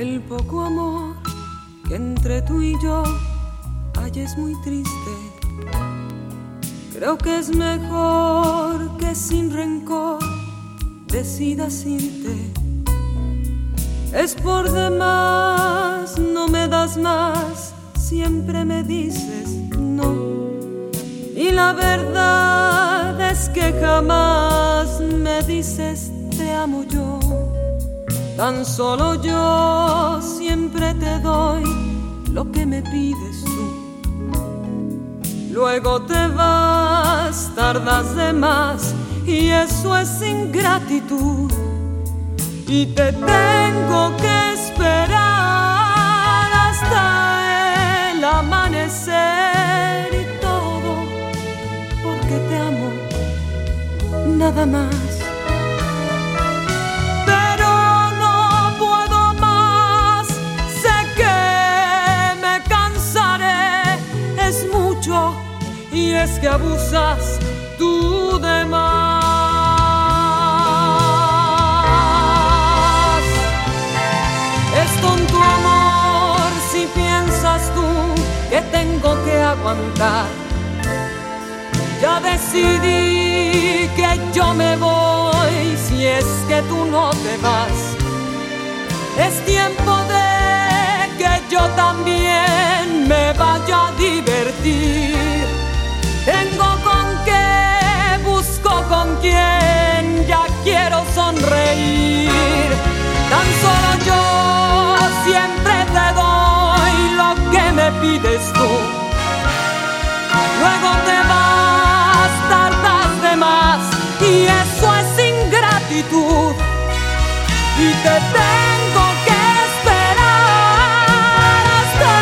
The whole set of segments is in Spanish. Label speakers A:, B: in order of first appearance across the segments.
A: El poco amor que entre tú y yo hay es muy triste. Creo que es mejor que sin rencor decidas irte. Es por demás, no me das más, siempre me dices no. Y la verdad es que jamás me dices te amo yo. Tan solo yo siempre te doy lo que me pides tú. Luego te vas, tardas de más y eso es ingratitud. Y te tengo que esperar hasta el amanecer y todo porque te amo nada más. Que abusas tú de más. Es tonto amor si piensas tú que tengo que aguantar. Ya decidí que yo me voy si es que tú no te vas. Es tiempo de Luego te vas, tardas de más y eso es ingratitud. Y te tengo que esperar hasta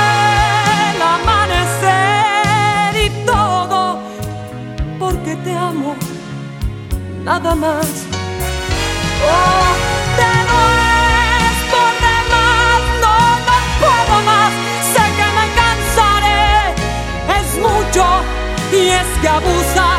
A: el amanecer y todo porque te amo nada más. Oh, 不散。